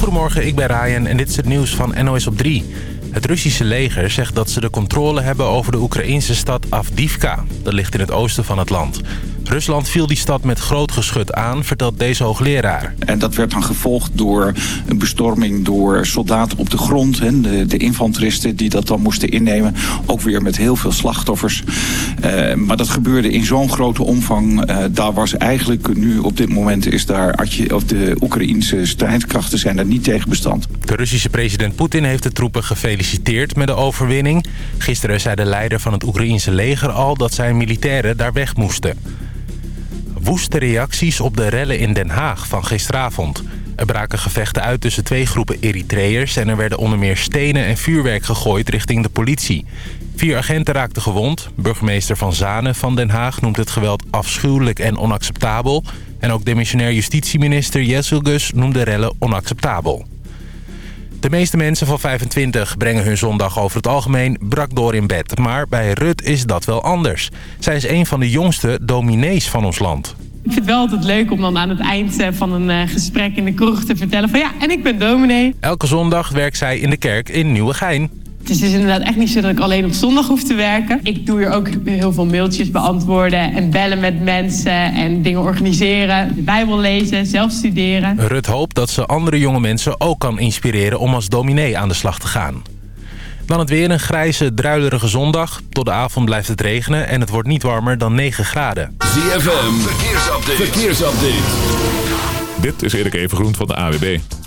Goedemorgen, ik ben Ryan en dit is het nieuws van NOS op 3. Het Russische leger zegt dat ze de controle hebben over de Oekraïnse stad Avdivka. Dat ligt in het oosten van het land. Rusland viel die stad met groot geschut aan, vertelt deze hoogleraar. En dat werd dan gevolgd door een bestorming door soldaten op de grond. De, de infanteristen die dat dan moesten innemen. Ook weer met heel veel slachtoffers. Uh, maar dat gebeurde in zo'n grote omvang. Uh, daar was eigenlijk nu op dit moment is daar... Of de Oekraïnse strijdkrachten zijn daar niet tegen bestand. De Russische president Poetin heeft de troepen gefeliciteerd met de overwinning. Gisteren zei de leider van het Oekraïense leger al dat zijn militairen daar weg moesten woeste reacties op de rellen in Den Haag van gisteravond. Er braken gevechten uit tussen twee groepen Eritreërs... en er werden onder meer stenen en vuurwerk gegooid richting de politie. Vier agenten raakten gewond. Burgemeester Van Zanen van Den Haag noemt het geweld afschuwelijk en onacceptabel. En ook demissionair justitieminister Gus noemde rellen onacceptabel. De meeste mensen van 25 brengen hun zondag over het algemeen brak door in bed. Maar bij Rut is dat wel anders. Zij is een van de jongste dominees van ons land. Ik vind het wel altijd leuk om dan aan het eind eh, van een eh, gesprek in de kroeg te vertellen van ja, en ik ben dominee. Elke zondag werkt zij in de kerk in Nieuwegein. Het is dus inderdaad echt niet zo dat ik alleen op zondag hoef te werken. Ik doe hier ook heel veel mailtjes beantwoorden en bellen met mensen en dingen organiseren. De Bijbel lezen, zelf studeren. Rut hoopt dat ze andere jonge mensen ook kan inspireren om als dominee aan de slag te gaan. Dan het weer een grijze, druilerige zondag. Tot de avond blijft het regenen en het wordt niet warmer dan 9 graden. ZFM, verkeersupdate. verkeersupdate. Dit is Erik Evengroen van de AWB.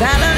salad.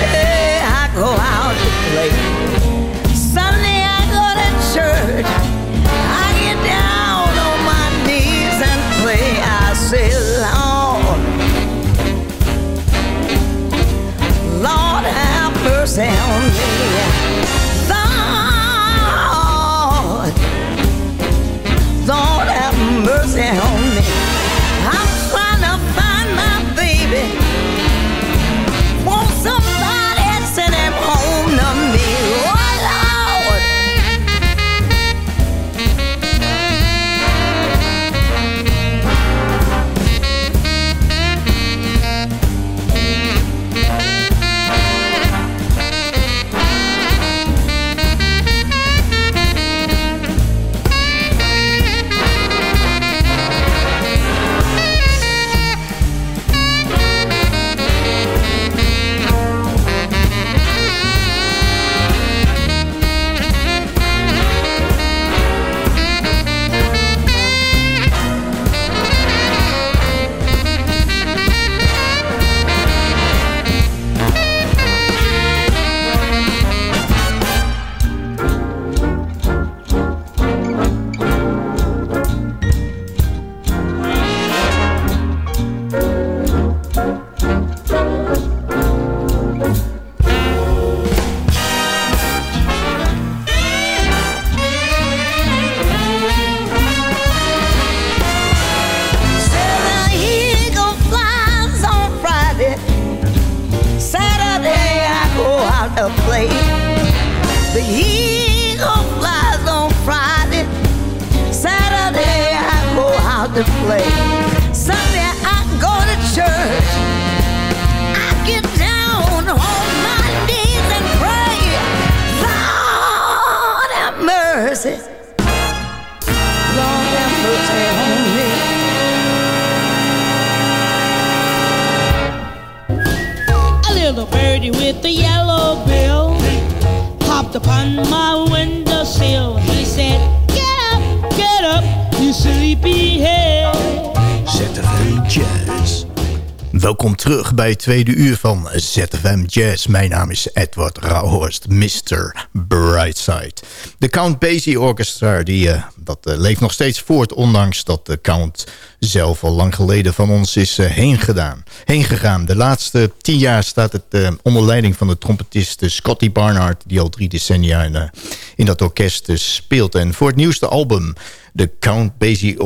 Tweede uur van ZFM Jazz. Mijn naam is Edward Rauhorst, Mr. Brightside. De Count Basie Orchestra, die, uh, dat uh, leeft nog steeds voort... ondanks dat de Count zelf al lang geleden van ons is uh, heen gegaan. De laatste tien jaar staat het onder leiding van de trompetist Scotty Barnard... die al drie decennia in, in dat orkest speelt. En voor het nieuwste album de Count Basie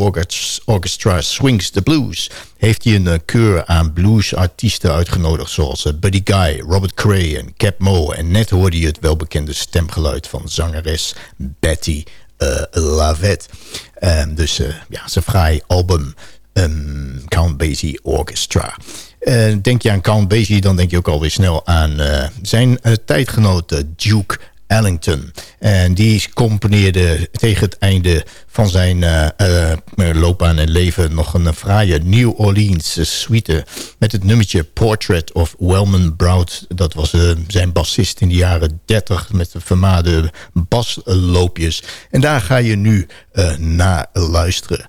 Orchestra Swings the Blues... heeft hij een keur aan bluesartiesten uitgenodigd... zoals Buddy Guy, Robert Cray en Cap Moe. En net hoorde je het welbekende stemgeluid van zangeres Betty uh, Lavette. Um, dus ja, zijn fraai album um, Count Basie Orchestra. Denk je aan Count Basie, dan denk je ook alweer snel aan zijn tijdgenoot Duke Ellington. En die componeerde tegen het einde van zijn uh, uh, loopbaan en leven... nog een fraaie New Orleans suite... met het nummertje Portrait of Wellman Broud. Dat was uh, zijn bassist in de jaren 30 met de vermaarde basloopjes. En daar ga je nu naar luisteren.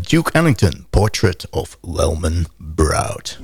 Duke Ellington, Portrait of Wellman Broud.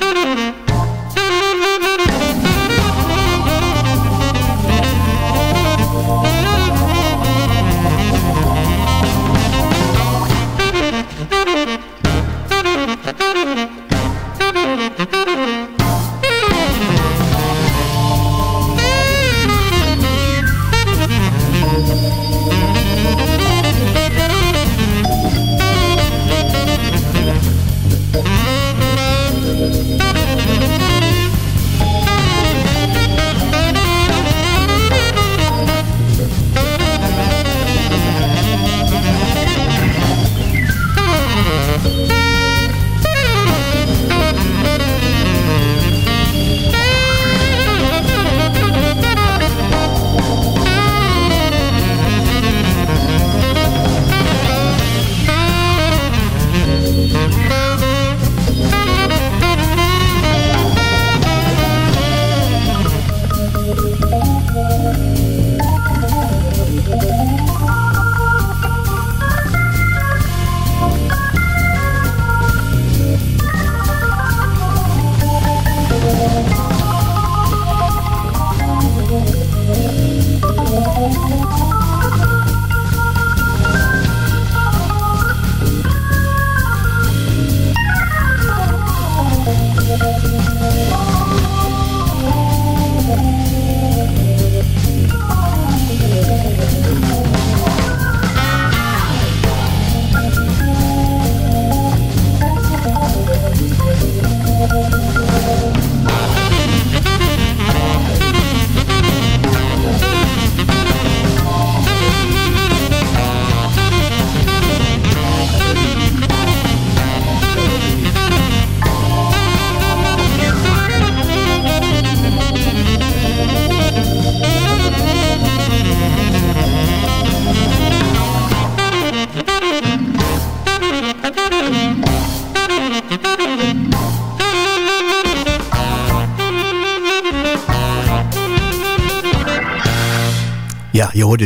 Thank you.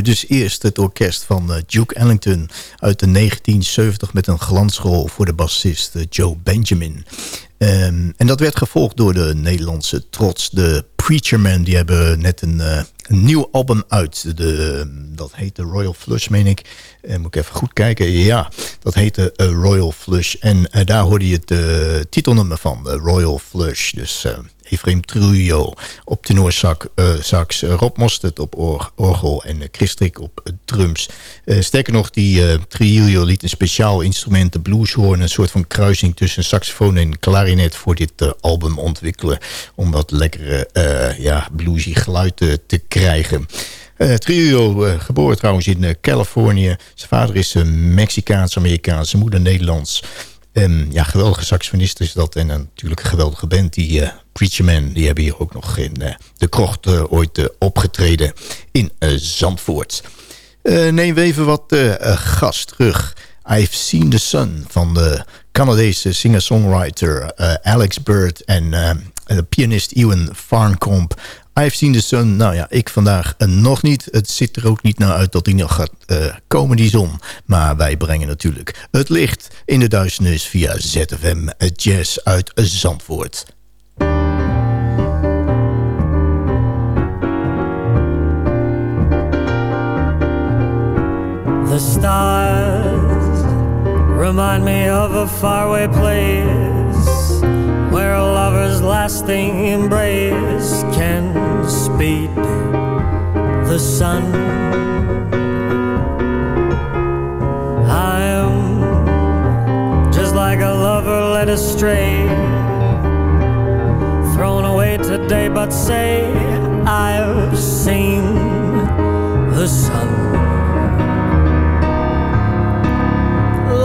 Dus eerst het orkest van eh, Duke Ellington uit de 1970 met een glansrol voor de bassist eh, Joe Benjamin. Ehm, en dat werd gevolgd door de Nederlandse trots, de Preacher Man. Die hebben net een, uh, een nieuw album uit. De, dat heet de Royal Flush, meen ik. Moet ik even goed kijken. Ja, dat heette Royal Flush. En daar hoorde je het titelnummer van, Royal Flush. Dus Ephraim Trujillo op tenorsax, uh, sax, uh, Rob Mostert op or orgel en uh, Christrik op drums. sterker nog, die Trujillo liet een speciaal instrument, de blueshorn, een soort van kruising tussen saxofoon en klarinet voor dit album ontwikkelen. Om wat lekkere, ja, bluesy geluid te krijgen. Uh, Trio, geboren trouwens in Californië. Zijn vader is Mexicaans-Amerikaans, zijn moeder Nederlands. Um, ja, geweldige saxofonist is dat. En natuurlijk een geweldige band, die uh, Preacher Man. Die hebben hier ook nog in uh, de krocht uh, ooit opgetreden in Zandvoort. neem we even wat gas terug. I've Seen the Sun van de Canadese singer-songwriter Alex Bird... en de pianist Ewan Farncombe I've seen the sun. Nou ja, ik vandaag uh, nog niet. Het ziet er ook niet naar uit dat hij nog gaat uh, komen, die zon. Maar wij brengen natuurlijk het licht in de duisternis via ZFM Jazz uit Zandvoort. The stars remind me of a faraway place where a lover's lasting embrace can speed the sun. I am just like a lover led astray, thrown away today, but say I've seen the sun.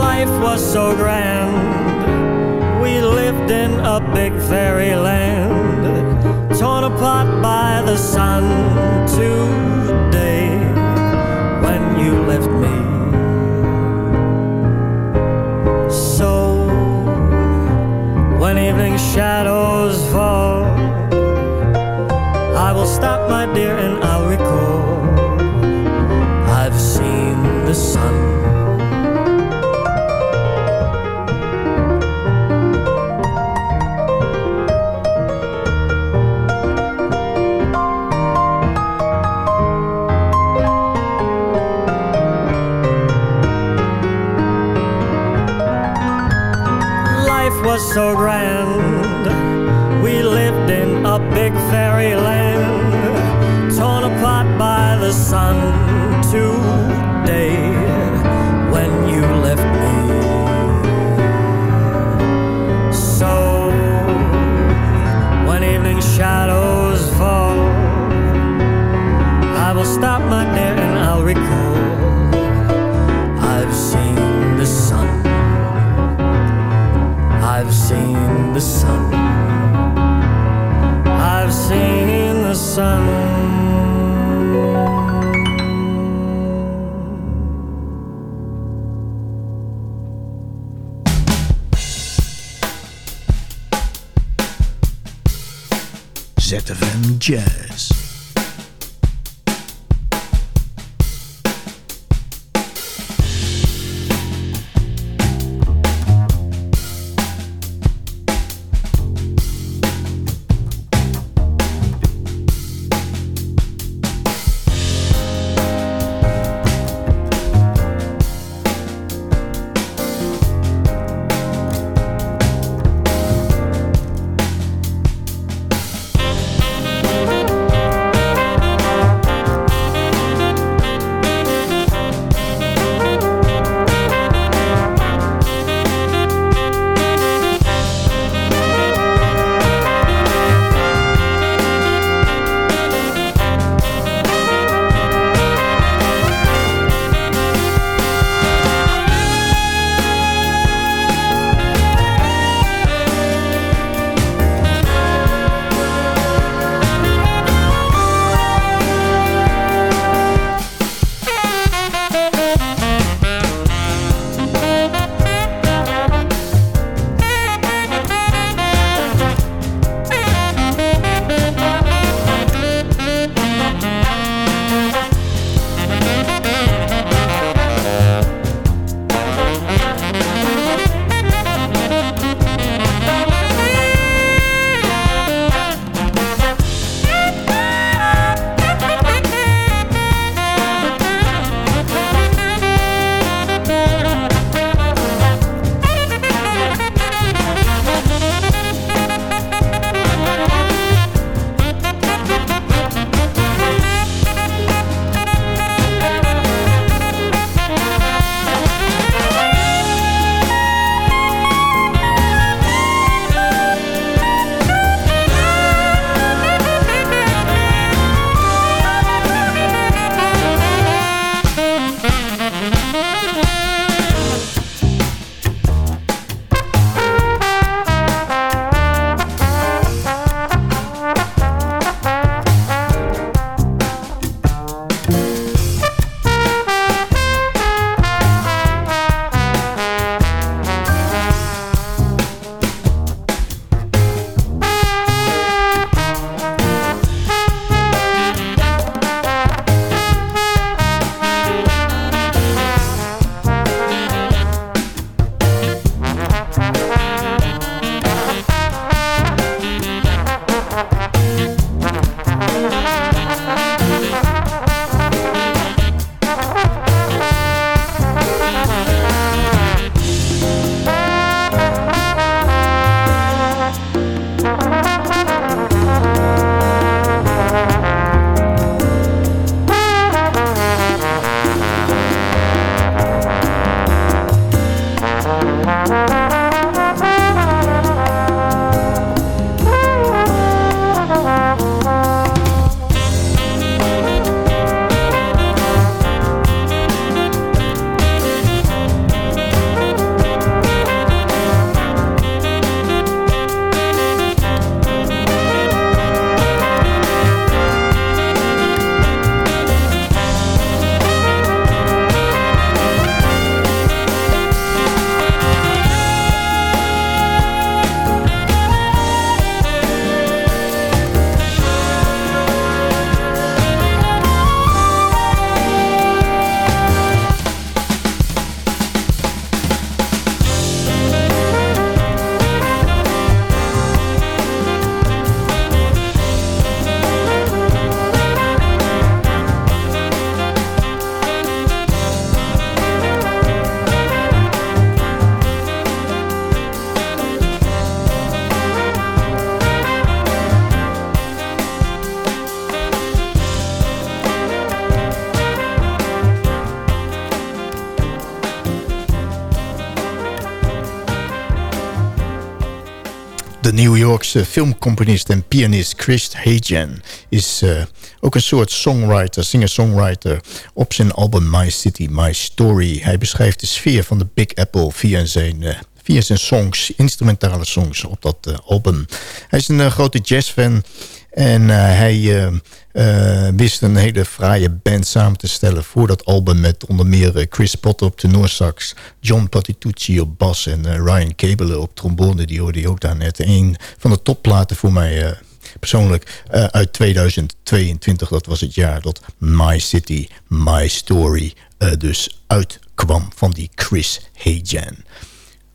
Life was so grand, we lived in a big fairyland torn apart by the sun today when you left me. So when evening shadows fall, I will stop, my dear, and Jazz. Filmcomponist en pianist Chris Hagen is uh, ook een soort songwriter, singer-songwriter op zijn album My City, My Story. Hij beschrijft de sfeer van de Big Apple via zijn, uh, via zijn songs, instrumentale songs op dat uh, album. Hij is een grote jazzfan en hij wist een hele fraaie band samen te stellen voor dat album... met onder meer Chris Potter op tenorsax, John Patitucci op bas... en Ryan Cable op trombone, die hoorde je ook daar net. Een van de topplaten voor mij persoonlijk uit 2022. Dat was het jaar dat My City, My Story dus uitkwam van die Chris Hajan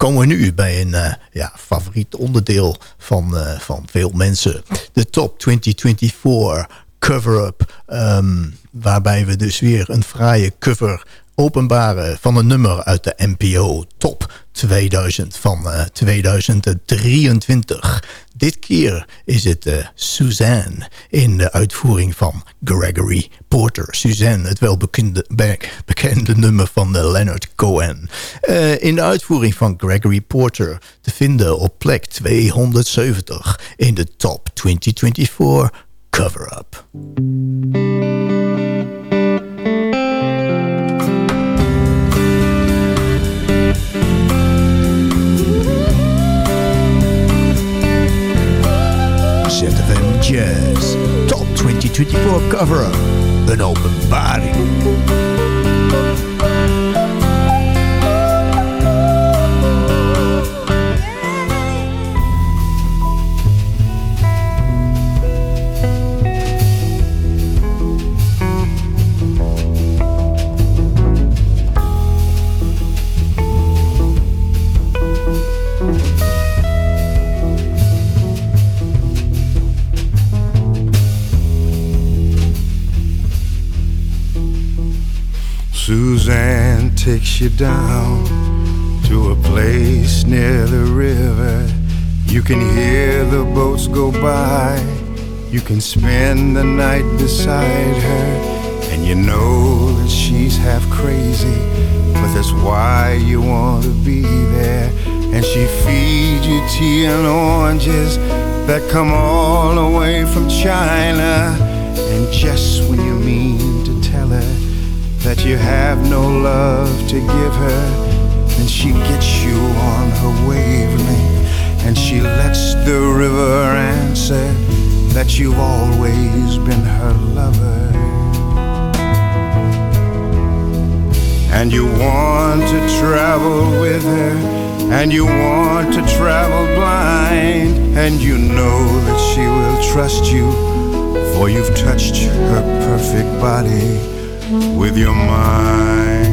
komen we nu bij een uh, ja, favoriet onderdeel van, uh, van veel mensen. De Top 2024 Cover-Up. Um, waarbij we dus weer een fraaie cover openbaren van een nummer uit de NPO Top 2000 van uh, 2023. Dit keer is het uh, Suzanne in de uitvoering van Gregory Porter. Suzanne, het welbekende bekende nummer van uh, Leonard Cohen. In de uitvoering van Gregory Porter te vinden op plek 270 in de Top 2024 Cover-Up. 2024 Cover-Up. Een openbaring Suzanne takes you down to a place near the river. You can hear the boats go by. You can spend the night beside her. And you know that she's half crazy, but that's why you want to be there. And she feeds you tea and oranges that come all the way from China. And just when you mean to tell her that you have no love to give her, then she gets you on her wavelength, and she lets the river answer that you've always been her lover. And you want to travel with her, and you want to travel blind, and you know that she will trust you, for you've touched her perfect body with your mind.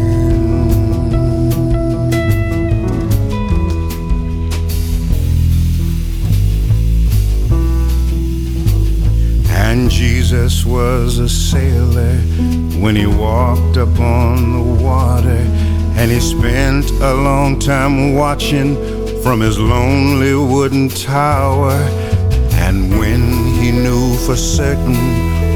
And Jesus was a sailor when he walked upon the water. And he spent a long time watching from his lonely wooden tower. And when he knew for certain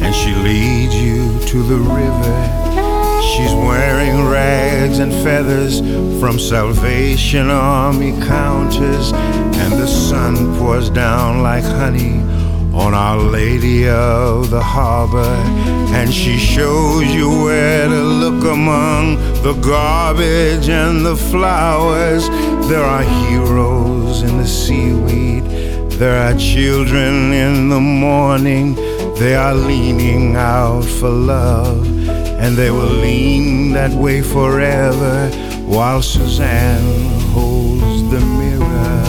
and she leads you to the river. She's wearing rags and feathers from Salvation Army counters, and the sun pours down like honey on Our Lady of the Harbor, and she shows you where to look among the garbage and the flowers. There are heroes in the seaweed, there are children in the morning. They are leaning out for love, and they will lean that way forever while Suzanne holds the mirror.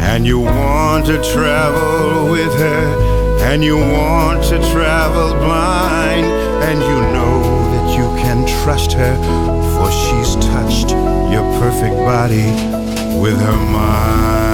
And you want to travel with her, and you want to travel blind, and you know that you can trust her, for she's touched your perfect body with her mind.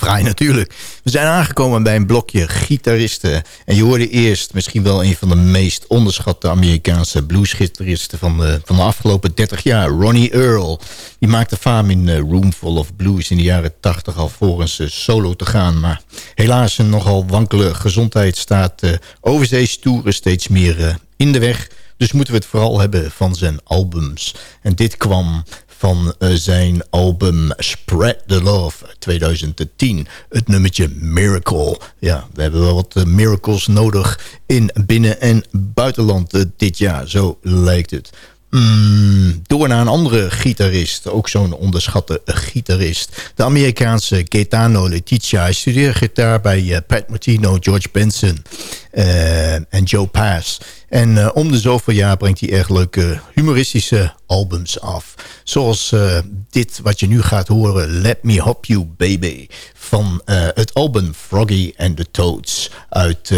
Draaien natuurlijk. We zijn aangekomen bij een blokje gitaristen. En je hoorde eerst misschien wel een van de meest onderschatte Amerikaanse bluesgitaristen van de, van de afgelopen 30 jaar. Ronnie Earl. Die maakte faam in uh, Room Full of Blues in de jaren 80 alvorens uh, solo te gaan. Maar helaas een nogal wankele gezondheid staat uh, overzeestoeren steeds meer in de weg. Dus moeten we het vooral hebben van zijn albums. En dit kwam van uh, zijn album Spread the Love 2010. Het nummertje Miracle. Ja, we hebben wel wat uh, miracles nodig in binnen- en buitenland uh, dit jaar. Zo lijkt het. Mm, door naar een andere gitarist. Ook zo'n onderschatte gitarist. De Amerikaanse Gaetano Letitia. Hij studeerde gitaar bij uh, Pat Martino, George Benson uh, en Joe Pass. En uh, om de zoveel jaar brengt hij erg leuke humoristische albums af. Zoals dit wat je nu gaat horen. Let Me Hop You Baby. Van het album Froggy and the Toads uit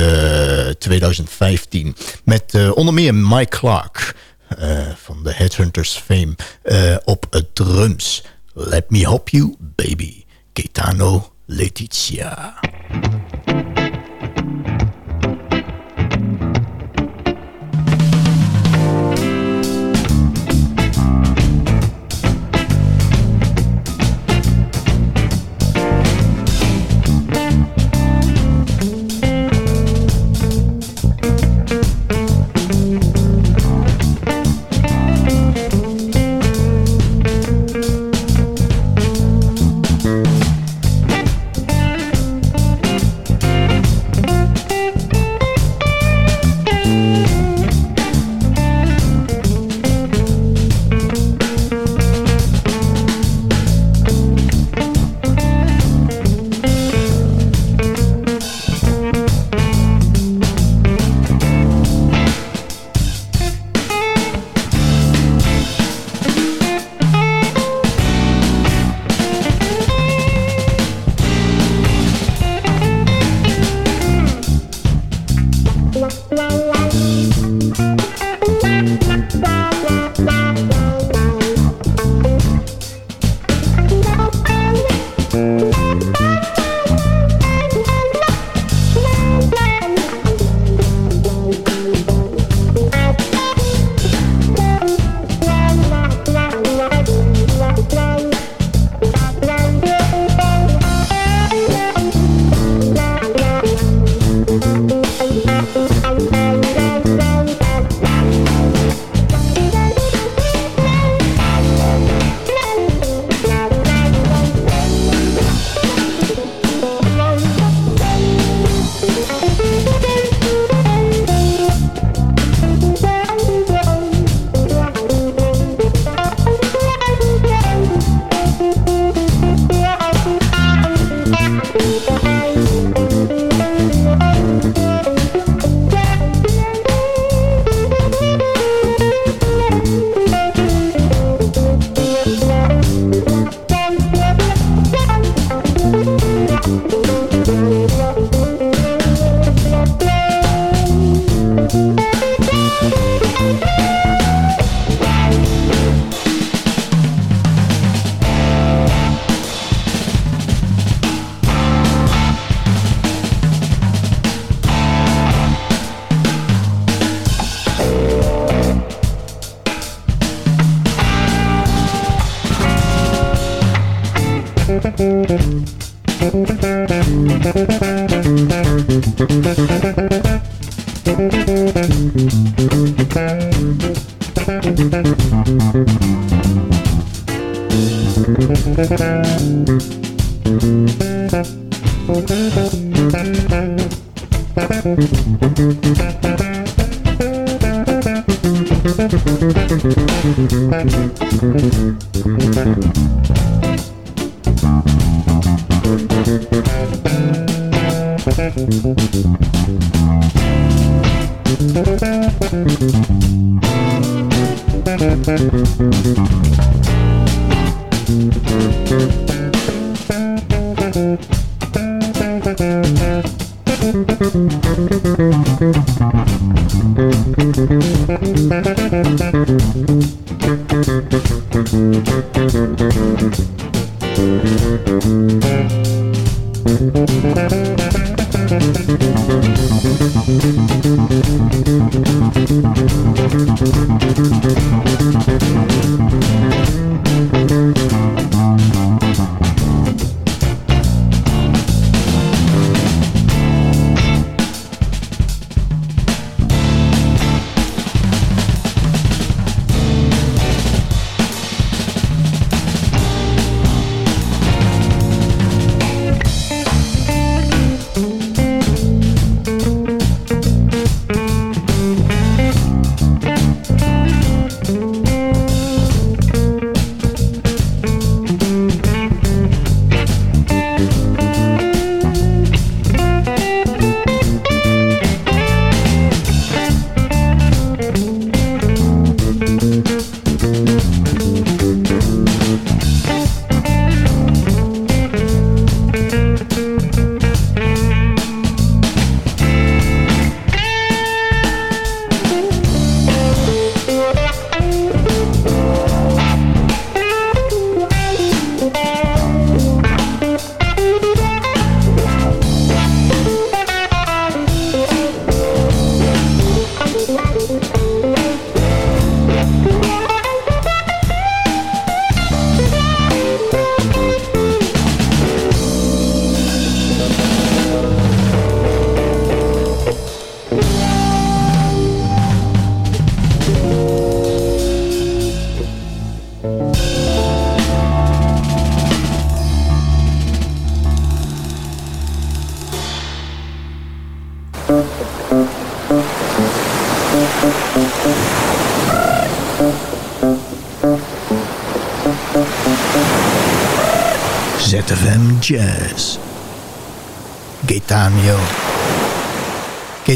2015. Met onder meer Mike Clark... Uh, van de Headhunters fame uh, op drums. Let me help you, baby. Gaetano Letizia.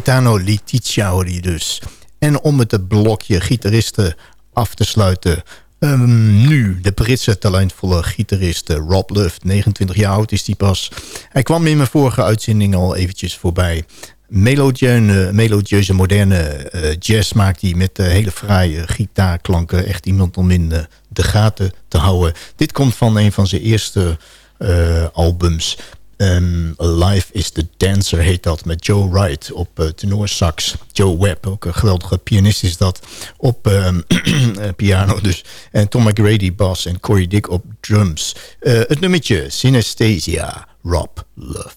Gaetano Letitia hoor je dus. En om het blokje gitaristen af te sluiten... Um, nu de Britse talentvolle gitarist Rob Luft. 29 jaar oud is hij pas. Hij kwam in mijn vorige uitzending al eventjes voorbij. Melodieuze, melodieuze moderne uh, jazz maakt hij met uh, hele fraaie gitaarklanken. Echt iemand om in de gaten te houden. Dit komt van een van zijn eerste albums. Um, Live is the Dancer heet dat met Joe Wright op eh, uh, tenorsax. Joe Webb, ook een geweldige pianist is dat, op ehm, eh, piano dus. En Tom McGrady bas en Cory Dick op drums. Eh, het nummertje Synesthesia, Rob Love.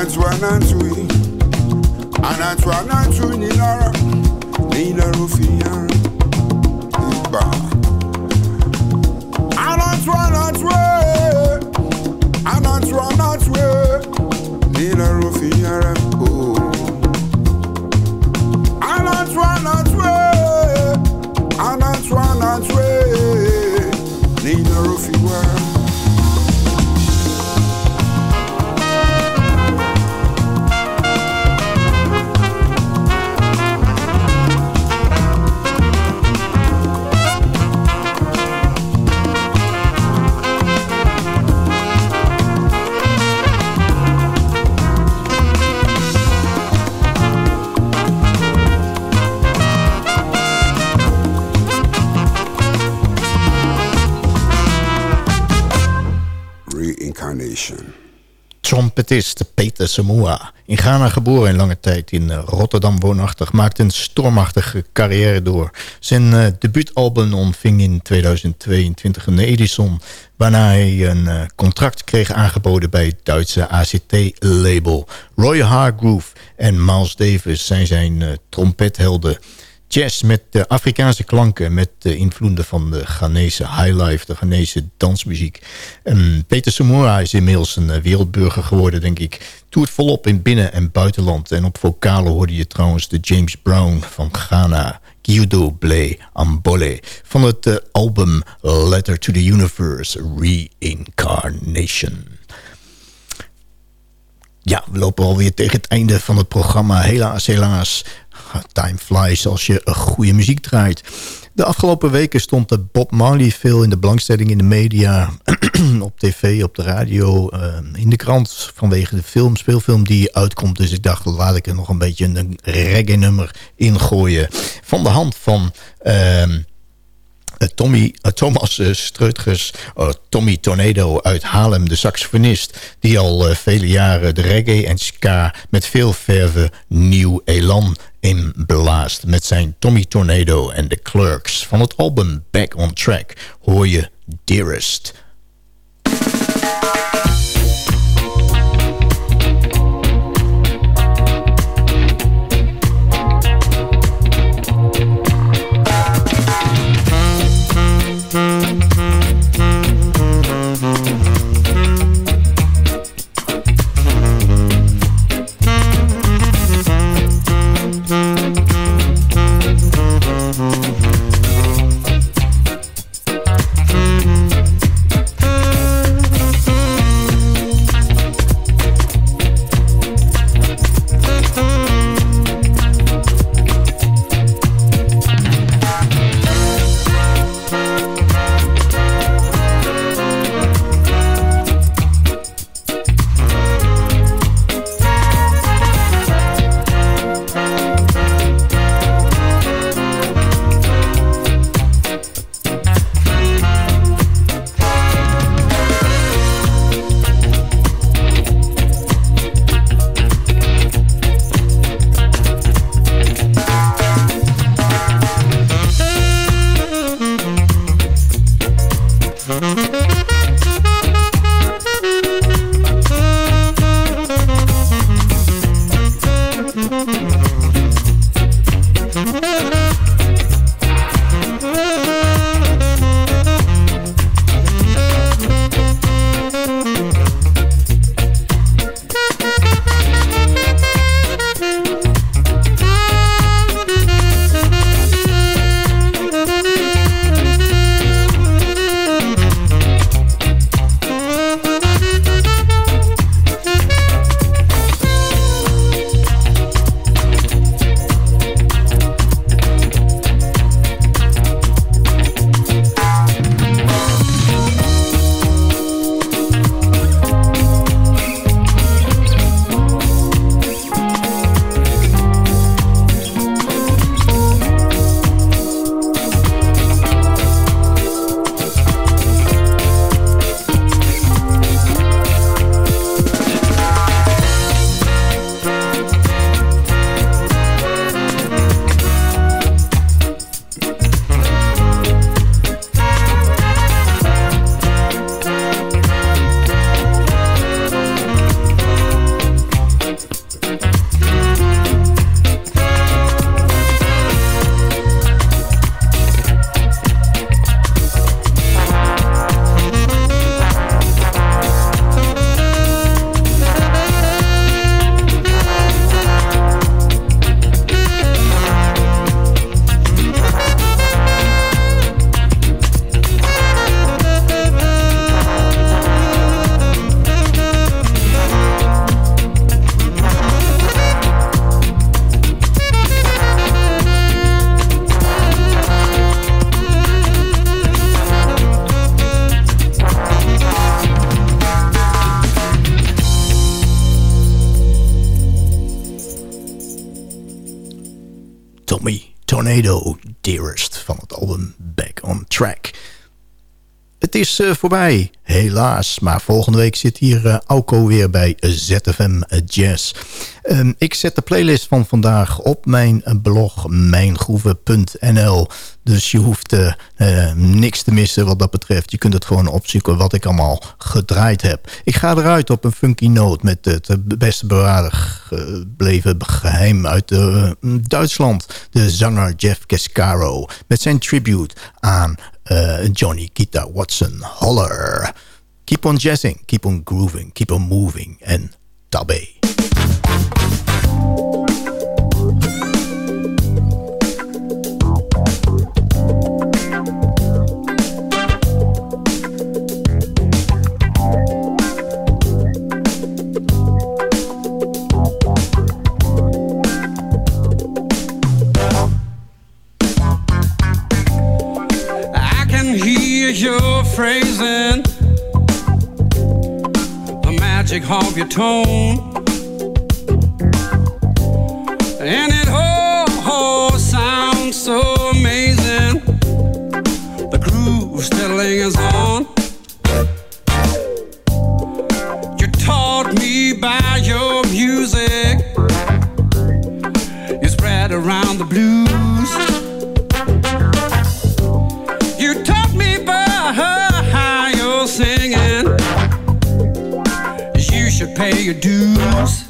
anantu anantu yi anantu anantu nyinara nyinara ofin yara igba anantu anantu ee anantu anantu ee nyinara ofin yara ooo anantu anantu ee anantu anantu ee nyinara ofin. Trompetist Peter Samoa. In Ghana geboren en lange tijd in eh, Rotterdam woonachtig. Maakte een stormachtige carrière door. Zijn uh, debuutalbum ontving in 2022 een Edison. Waarna hij een uh, contract kreeg aangeboden bij het Duitse ACT-label. Roy Hargrove en Miles Davis zijn zijn trompethelden jazz met Afrikaanse klanken... met de invloeden van de Ghanese highlife, de Ghanese dansmuziek. En Peter Samora is inmiddels een eh, wereldburger geworden, denk ik. Toert volop in binnen- en buitenland. En op vocalen hoorde je trouwens de James Brown van Ghana... Guido Blé Ambole van het uh, album Letter to the Universe Reincarnation. Ja, we lopen alweer tegen het einde van het programma. Helaas, helaas. Time flies als je goede muziek draait. De afgelopen weken stond de Bob Marley veel in de belangstelling in de media, op tv, op de radio, uh, in de krant vanwege de film, speelfilm die uitkomt. Dus ik dacht, laat ik er nog een beetje een reggae nummer ingooien. Van de hand van... Uh, Tommy, uh, Thomas Streutgers, Tommy Tornado uit Haarlem, de saxofonist... die al vele jaren de reggae en ska met veel verve nieuw elan inblaast. Met zijn Tommy Tornado en de Clerks. Van het album Back on Track hoor je Dearest... Tornado Dearest van het album Back on Track. Het is uh, voorbij, helaas. Maar volgende week zit hier uh, Auko weer bij ZFM Jazz. Um, ik zet de playlist van vandaag op mijn blog mijngroeven.nl. Dus je hoeft uh, niks te missen wat dat betreft. Je kunt het gewoon opzoeken wat ik allemaal gedraaid heb. Ik ga eruit op een funky note met het beste bewaarde gebleven geheim uit Duitsland. De zanger Jeff Cascaro met zijn tribute aan Johnny Kita Watson Holler. Keep on jazzing, keep on grooving, keep on moving en tabé. Your phrasing, the magic of your tone, and it all sounds so amazing. The groove still lingers on. You taught me by your music. You spread around the blues. Should pay your dues.